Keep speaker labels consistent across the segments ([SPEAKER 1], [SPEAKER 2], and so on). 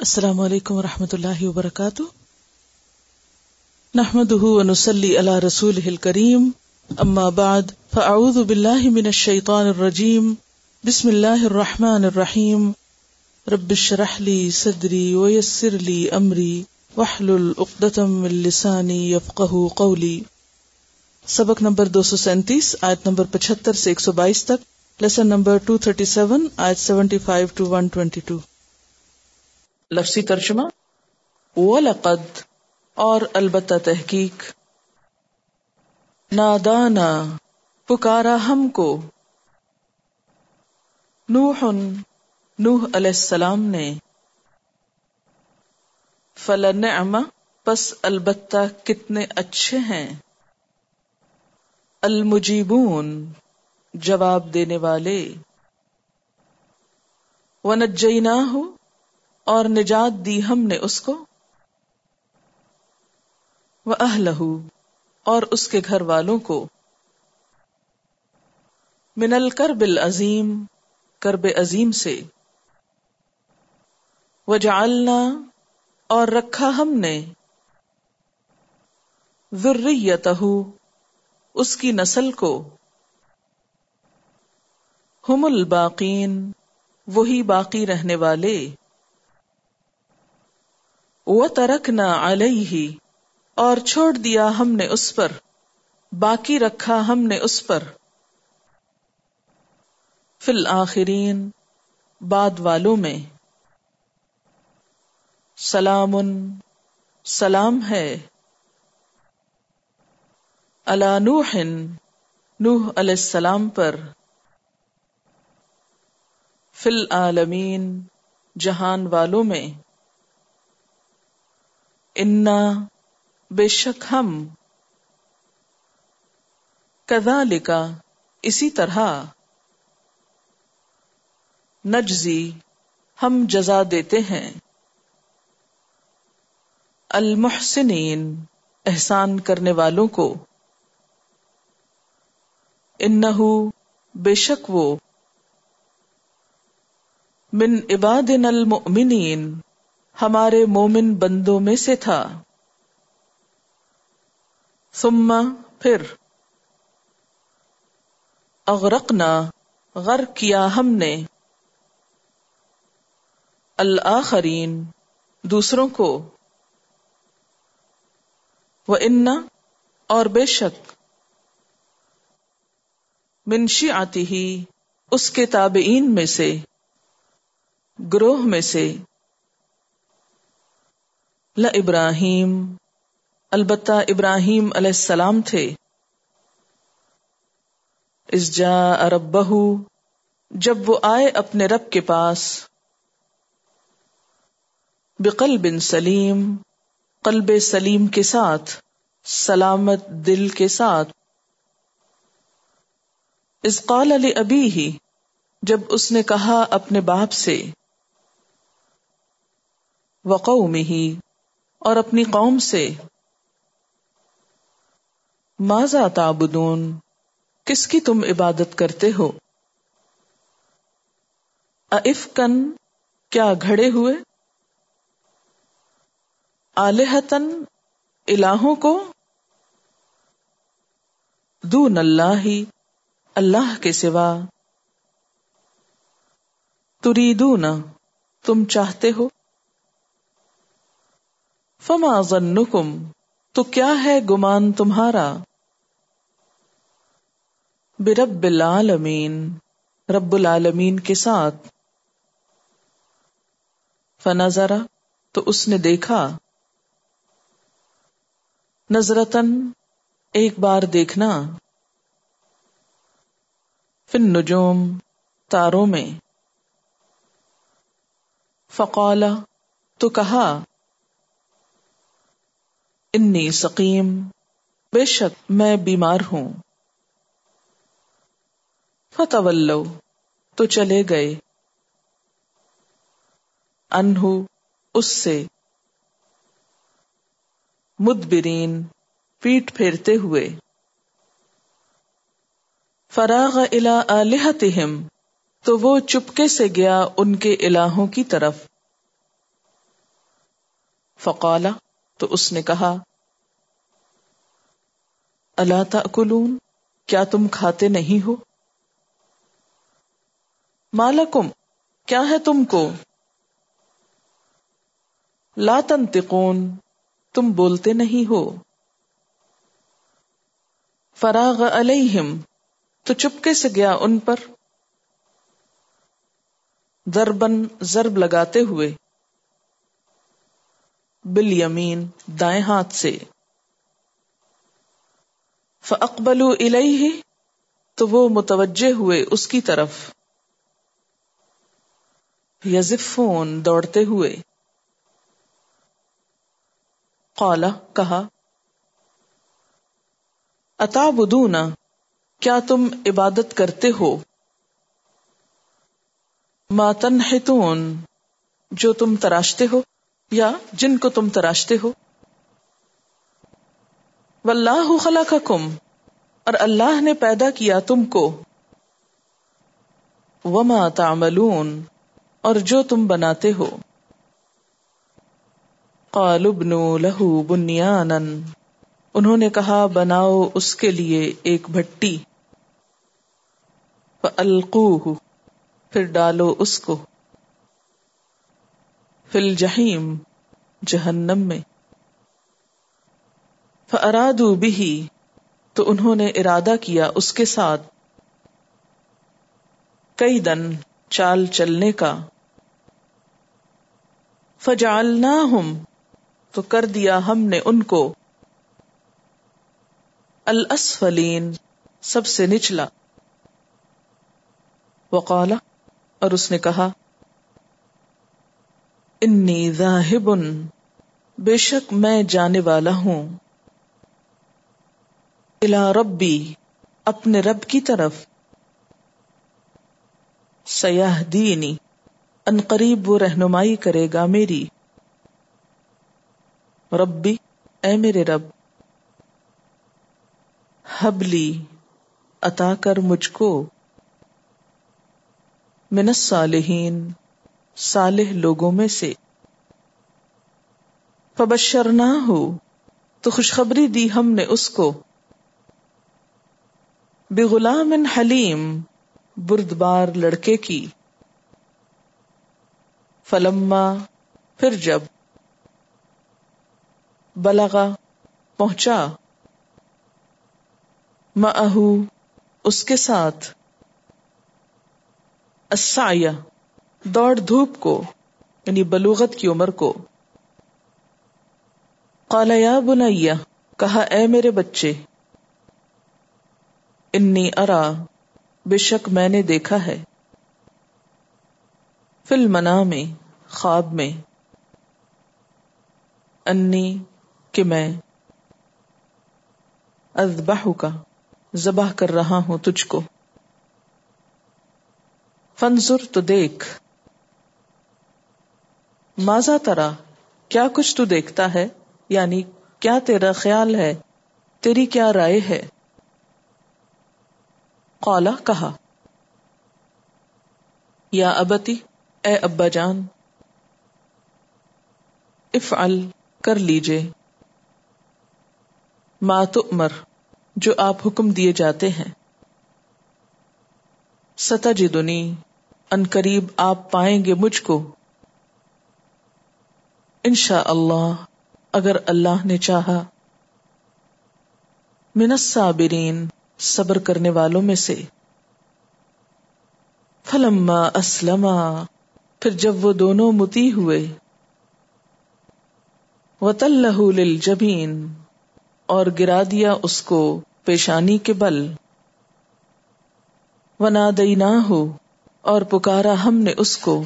[SPEAKER 1] السلام علیکم و رحمۃ اللہ وبرکاتہ۔ نحمد ونسلی علی رسول کریم اما بعد، فاعوذ باللہ من الشیطان الرجیم۔ بسم اللہ الرحمن الرحیم۔ رب اشرح لی صدری ویسر لی امری۔ واحلل عقدۃ من لسانی یفقهوا قولی۔ سبق نمبر دو سو سینتیس، آیت نمبر پچہتر سے ایک سو بائیس تک۔ Lesson number two thirty seven, آیت seventy five two one twenty two. لفظی ترجمہ لقد اور البتہ تحقیق۔ نادانا، پکارا ہم کو۔ نوح نوح علیہ السلام نے۔ فلنعم، پس البتہ کتنے اچھے ہیں۔ المجیبون، جواب دینے والے۔ ونجیناہ اور نجات دی ہم نے اس کو وہ اہلہ اور اس کے گھر والوں کو، من الکرب العظیم کرب عظیم سے، وجعلنا، اور رکھا ہم نے ذریتہ اس کی نسل کو ہم الباقین وہی باقی رہنے والے۔ وہ ترک نہ علیہ اور چھوڑ دیا ہم نے اس پر، باقی رکھا ہم نے اس پر۔ فی الآخرین بعد والوں میں۔ سلام سلام ہے۔ علا نوح نوح علیہ السلام پر۔ فی العالمین جہان والوں میں۔ انا بے شک ہم کدا لکا اسی طرح نجزی ہم جزا دیتے ہیں۔ المحسنین، احسان کرنے والوں کو۔ انہو بے شک وہ۔ من عبادن المؤمنین۔ ہمارے مومن بندوں میں سے تھا۔ ثم پھر اغرقنا غرق کیا ہم نے۔ الآخرین دوسروں کو۔ وہ ان اور بے شک۔ منشی آتی ہی اس کے تابعین میں سے۔ گروہ میں سے۔ ابراہیم، البتہ ابراہیم علیہ السلام تھے۔ اس جا ارب جب وہ آئے اپنے رب کے پاس بقل بن سلیم، قلب سلیم کے ساتھ، سلامت دل کے ساتھ۔ اس قال علی ابھی ہی جب اس نے کہا اپنے باپ سے وقو میں ہی اور اپنی قوم سے۔ ماضا تعبدون؟ کس کی تم عبادت کرتے ہو؟ افکن کیا گھڑے ہوئے؟ آلحتن الہوں کو؟ دون اللہ ہی اللہ کے سوا۔ تریدون، تم چاہتے ہو؟ فما ظنکم؟ تو کیا ہے گمان تمہارا؟ برب العالمین، رب العالمین کے ساتھ۔ فنظرا تو اس نے دیکھا۔ نظرتن ایک بار دیکھنا۔ فن نجوم تاروں میں۔ فقالا، تو کہا۔ انی سقیم، بے شک میں بیمار ہوں۔ فتح تو چلے گئے۔ انہو، اس سے۔ مدبرین، پیٹ پھیرتے ہوئے۔ فراغ الا آلہتہم، تو وہ چپکے سے گیا ان کے الہوں کی طرف۔ فقالا تو اس نے کہا اللہ تاکلون؟ کیا تم کھاتے نہیں ہو؟ مالکم کیا ہے تم کو؟ لا تنتقون تم بولتے نہیں ہو۔ فراغ علیہم، تو چپکے سے گیا ان پر۔ دربن ضرب لگاتے ہوئے۔ بل یمین دائیں ہاتھ سے۔ فقبل الیہ تو وہ متوجہ ہوئے اس کی طرف۔ یزفون، دوڑتے ہوئے۔ قالا کہا اتا کیا تم عبادت کرتے ہو؟ ماتن ہتون جو تم تراشتے ہو۔ یا جن کو تم تراشتے ہو۔ واللہ خلقکم، اور اللہ نے پیدا کیا تم کو۔ وما تعملون، اور جو تم بناتے ہو۔ قالوا ابنوا له بنیانا۔ انہوں نے کہا، بناؤ اس کے لیے ایک بھٹی۔ فالقوه پھر ڈالو اس کو۔ فل جہیم جہنم میں۔ فارادو بھی تو انہوں نے ارادہ کیا اس کے ساتھ۔ کئی دن چال چلنے کا۔ فجعلناہم تو کر دیا ہم نے ان کو۔ الاسفلین، سب سے نچلا۔ وقالا، اور اس نے کہا انی ذاہب بے شک میں جانے والا ہوں۔ الا ربی، اپنے رب کی طرف۔ سیاح دینی ان قریب وہ رہنمائی کرے گا میری۔ ربی، اے میرے رب۔ حبلی، عطا کر مجھ کو۔ من الصالحین۔ صالح لوگوں میں سے۔ فبشر نہ ہو تو خوشخبری دی ہم نے اس کو۔ بے غلام حلیم، بردبار لڑکے کی۔ فلما، پھر جب بلغا، پہنچا۔ مہو اس کے ساتھ۔ اسایا دوڑ دھوپ کو یعنی بلوغت کی عمر کو۔ قال، یا بنیا کہا، اے میرے بچے، انی ارا، بے شک میں نے دیکھا ہے۔ فل منا میں خواب میں۔ انی، کہ میں ازبہ کا ذبح کر رہا ہوں تجھ کو۔ فنزر تو دیکھ۔ ماضا ترا؟ کیا کچھ تو دیکھتا ہے؟ یعنی کیا تیرا خیال ہے؟ تیری کیا رائے ہے؟ قالا کہا، یا ابتی، اے ابا جان، افعل، کر لیجے ماتمر جو آپ حکم دیے جاتے ہیں۔ ستا جدنی ان قریب آپ پائیں گے مجھ کو۔ انشاء اللہ اگر اللہ نے چاہا منصابرین صبر کرنے والوں میں سے۔ فلما اسلما، پھر جب وہ دونوں متی ہوئے۔ وطلہ للجبین اور گرا دیا اس کو پیشانی کے بل۔ ونا دئی نہ ہو اور پکارا ہم نے اس کو۔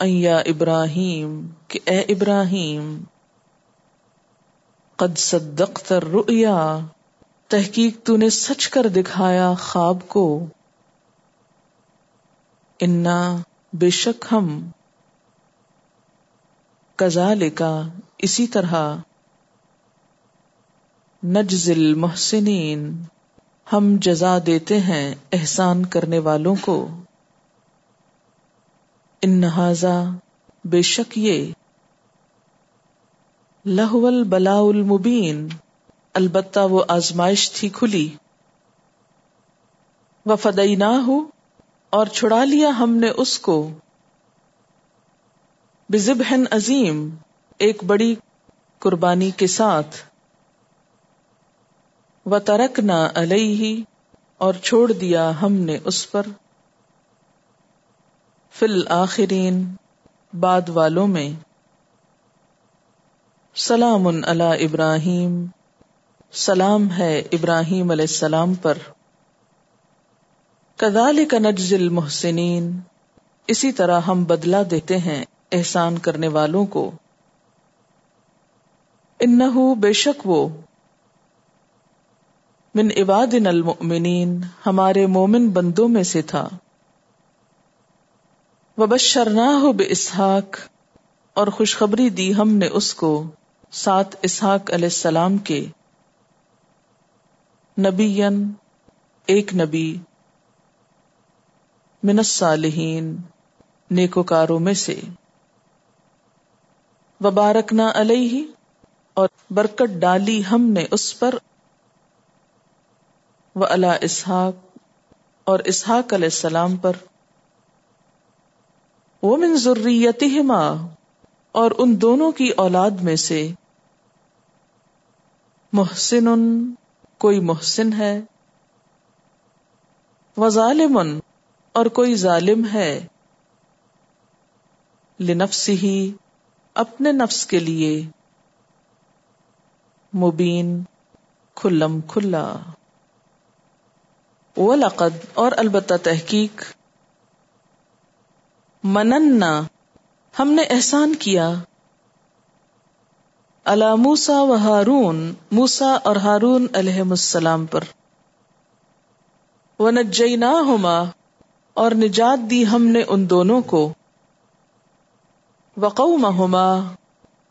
[SPEAKER 1] ایا ابراہیم کہ اے ابراہیم، قد صدقت الرؤیا، تحقیق تو نے سچ کر دکھایا خواب کو۔ انا بے شک ہم۔ کزالکا اسی طرح۔ نجزل محسنین ہم جزا دیتے ہیں احسان کرنے والوں کو۔ ان بے شک یہ لہول بلا المبین، البتہ وہ آزمائش تھی کھلی۔ و فدئی نہ ہو اور چھڑا لیا ہم نے اس کو۔ بزبہن عظیم، ایک بڑی قربانی کے ساتھ۔ و ترک نہ علیہ، اور چھوڑ دیا ہم نے اس پر۔ فل آخرین بعد والوں میں۔ سلام اللہ ابراہیم۔ سلام ہے ابراہیم علیہ السلام پر۔ کدال کا نجزل محسنین اسی طرح ہم بدلا دیتے ہیں احسان کرنے والوں کو۔ ان بے شک وہ۔ من عباد المؤمنین، ہمارے مومن بندوں میں سے تھا۔ وبشرنا ہو بے اسحاق اور خوشخبری دی ہم نے اس کو سات اسحاق علیہ السلام کے۔ نبی ایک نبی۔ من الصالحین، نیکوکاروں میں سے۔ وبارکنا علیہ، اور برکت ڈالی ہم نے اس پر۔ و اللہ اسحاق، اور اسحاق علیہ السلام پر۔ وہ من ضروریتہما اور ان دونوں کی اولاد میں سے محسن، کوئی محسن ہے و ظالم اور کوئی ظالم ہے لنفس ہی اپنے نفس کے لیے، مبین، کھلم کھلا۔ وہ لقد اور البتہ تحقیق مننا ہم نے احسان کیا۔ اللہ موسا و ہارون موسا اور ہارون علیہ السلام پر۔ وہ نجینا ہوما اور نجات دی ہم نے ان دونوں کو۔ وقو ہوما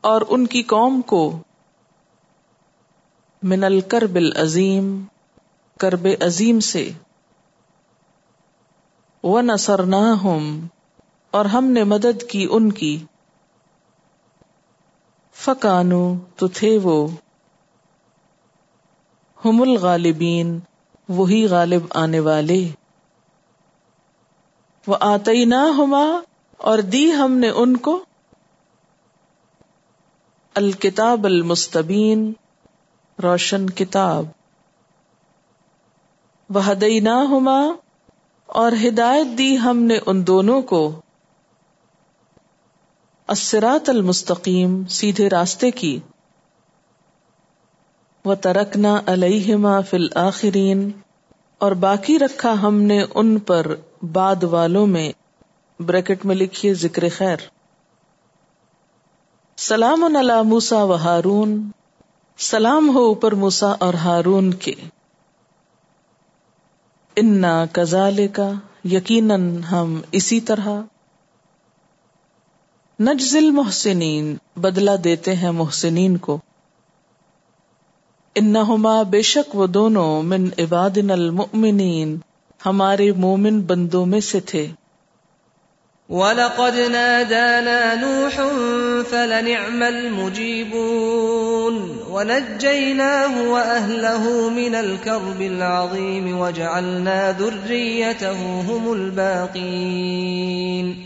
[SPEAKER 1] اور ان کی قوم کو۔ من الکرب العظیم کرب عظیم سے۔ وہ نسرنا اور ہم نے مدد کی ان کی۔ فکانو، تو تھے وہ۔ ہم الغالبین، وہی غالب آنے والے۔ وہ آتی نہ ہما اور دی ہم نے ان کو۔ الکتاب المستبین، روشن کتاب۔ وہ ہدئی نہ ہما اور ہدایت دی ہم نے ان دونوں کو۔ اسرات المستقیم، سیدھے راستے کی۔ وہ ترکنا علیہما فل آخرین اور باقی رکھا ہم نے ان پر بعد والوں میں۔ بریکٹ میں لکھیے ذکر خیر۔ سلام اللہ موسا و ہارون۔ سلام ہو اوپر موسا اور ہارون کے۔ انا کزال کا یقیناً ہم اسی طرح۔ نجزل محسنین بدلا دیتے ہیں محسنین کو۔ انہما بے شک وہ دونوں من عبادن المؤمنین، ہمارے مومن بندوں میں سے تھے۔
[SPEAKER 2] وَلَقَدْ نَادَانَا نُوحٌ فَلَنِعْمَ الْمُجِيبُونَ، وَنَجَّيْنَاهُ وَأَهْلَهُ مِنَ الْكَرْبِ الْعَظِيمِ وَجَعَلْنَا ذُرِّيَّتَهُ هُمُ الْبَاقِينَ۔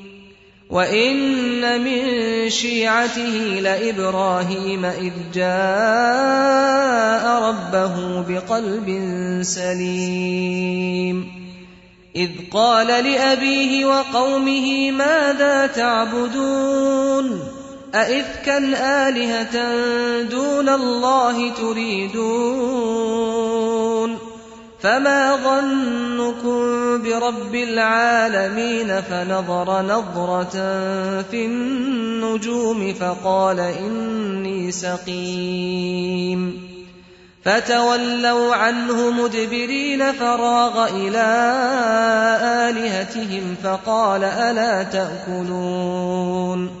[SPEAKER 2] وَإِنَّ مِن شِيعَتِهِ لَإِبْرَاهِيمَ إِذْ جَاءَ رَبَّهُ بِقَلْبٍ سَلِيمٍ إِذْ قَالَ لِأَبِيهِ وَقَوْمِهِ مَاذَا تَعْبُدُونَ أَئِفْكًا آلِهَةً دُونَ اللَّهِ تُرِيدُونَ فما ظنكم برب العالمين فنظر نظرة في النجوم فقال إني سقيم فتولوا عنه مدبرين فراغ إلى آلهتهم فقال ألا تأكلون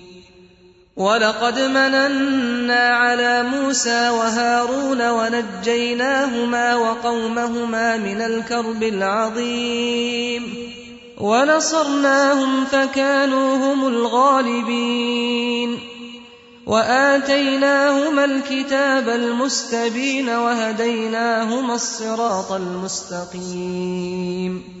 [SPEAKER 2] ولقد مننا على موسى وهارون ونجيناهما وقومهما من الكرب العظيم. ونصرناهم فكانوا هم الغالبين. وآتيناهما الكتاب المستبين وهديناهما الصراط المستقيم.